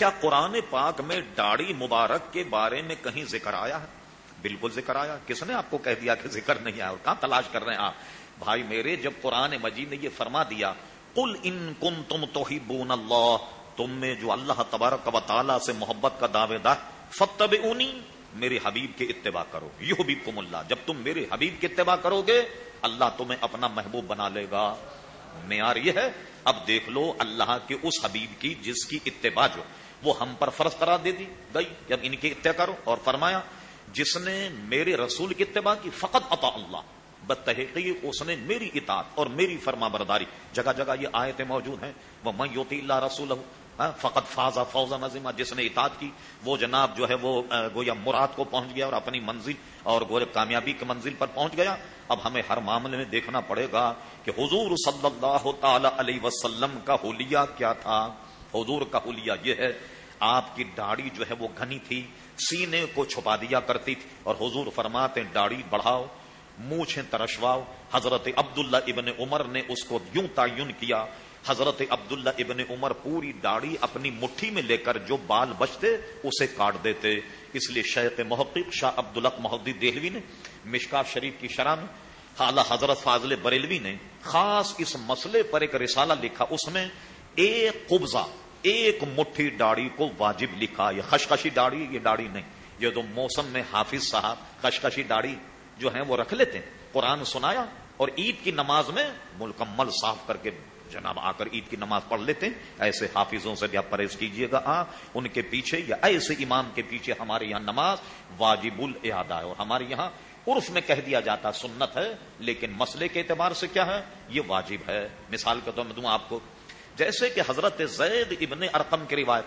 کیا قرآن پاک میں داڑھی مبارک کے بارے میں کہیں ذکر آیا ہے؟ بالکل ذکر آیا۔ کس نے آپ کو کہہ دیا کہ ذکر نہیں آیا؟ اور کہاں تلاش کر رہے ہیں آپ؟ بھائی میرے، جب قرآن مجید نے یہ فرما دیا کل ان کن تم تو اللہ تم میں جو اللہ تبارک و تعالیٰ سے محبت کا دعوے دار فتب میرے حبیب کے اتباع کرو۔ یہ حبیب کم اللہ جب تم میرے حبیب کے اتباع کرو گے، اللہ تمہیں اپنا محبوب بنا لے گا۔ معیار یہ ہے، اب دیکھ لو اللہ کے اس حبیب کی جس کی اتباع جو وہ ہم پر فرض کرا دے دی۔ گئی جب یعنی ان کی اتباع کرو۔ اور فرمایا، جس نے میرے رسول کی اتباع کی، فقط عطا اللہ۔ بتحقی اس نے میری اطاعت اور میری فرما برداری۔ جگہ جگہ یہ آیتیں موجود ہیں۔ وہ میں یوتی اللہ رسول ہاں، فقط فاضا فوزا نظیمہ۔ جس نے اطاعت کی، وہ جناب جو ہے، وہ گویا مراد کو پہنچ گیا اور اپنی منزل اور گویا کامیابی کی منزل پر پہنچ گیا۔ اب ہمیں ہر معاملے میں دیکھنا پڑے گا کہ حضور صلی اللہ تعالی علیہ وسلم کا حلیہ کیا تھا۔ حضور کا حلیہ یہ ہے، آپ کی داڑھی جو ہے وہ گھنی تھی، سینے کو چھپا دیا کرتی تھی اور حضور فرماتے داڑھی بڑھاؤ مونچھیں ترشواؤ حضرت عبداللہ ابن عمر نے اس کو یوں تعین کیا، حضرت عبداللہ ابن عمر پوری داڑھی اپنی مٹھی میں لے کر جو بال بچتے اسے کاٹ دیتے۔ اس لیے شیخ محقق شاہ عبد الق محدود دہلوی نے، مشکا شریف کی شرح میں اعلی حضرت فاضل بریلوی نے خاص اس مسئلے پر ایک رسالہ لکھا۔ اس میں ایک قبضہ ایک مٹھی داڑھی کو واجب لکھا، یہ خشخشی داڑھی، یہ داڑھی نہیں۔ یہ تو موسم میں حافظ صاحب خشخشی داڑھی جو ہیں وہ رکھ لیتے ہیں۔ قرآن سنایا اور عید کی نماز میں مکمل صاف کر کے جناب آ کر عید کی نماز پڑھ لیتے ہیں۔ ایسے حافظوں سے بھی آپ پرہیز کیجیے گا، آ، ان کے پیچھے یا ایسے امام کے پیچھے ہمارے یہاں نماز واجب الحادہ ہے۔ اور ہمارے یہاں عرف میں کہہ دیا جاتا سنت ہے، لیکن مسئلے کے اعتبار سے کیا ہے؟ یہ واجب ہے۔ مثال کے طور میں دوں آپ کو جیسے کہ حضرت زید ابن ارقم کی روایت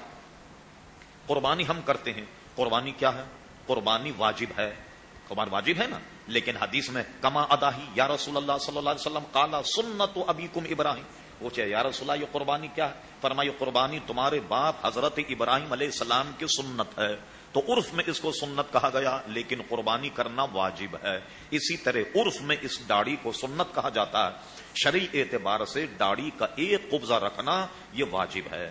قربانی ہم کرتے ہیں۔ قربانی کیا ہے؟ قربانی واجب ہے۔ قربان واجب ہے نا؟ لیکن حدیث میں کما ادا ہی یا رسول اللہ صلی اللہ علیہ وسلم کالا سنت ابھی کم ابراہیم۔ پوچھا یا رسول اللہ، یہ قربانی کیا ہے؟ فرمائی قربانی تمہارے باپ حضرت ابراہیم علیہ السلام کی سنت ہے۔ تو عرف میں اس کو سنت کہا گیا، لیکن قربانی کرنا واجب ہے۔ اسی طرح عرف میں اس داڑھی کو سنت کہا جاتا ہے۔ شرعی اعتبار سے داڑھی کا ایک قبضہ رکھنا یہ واجب ہے۔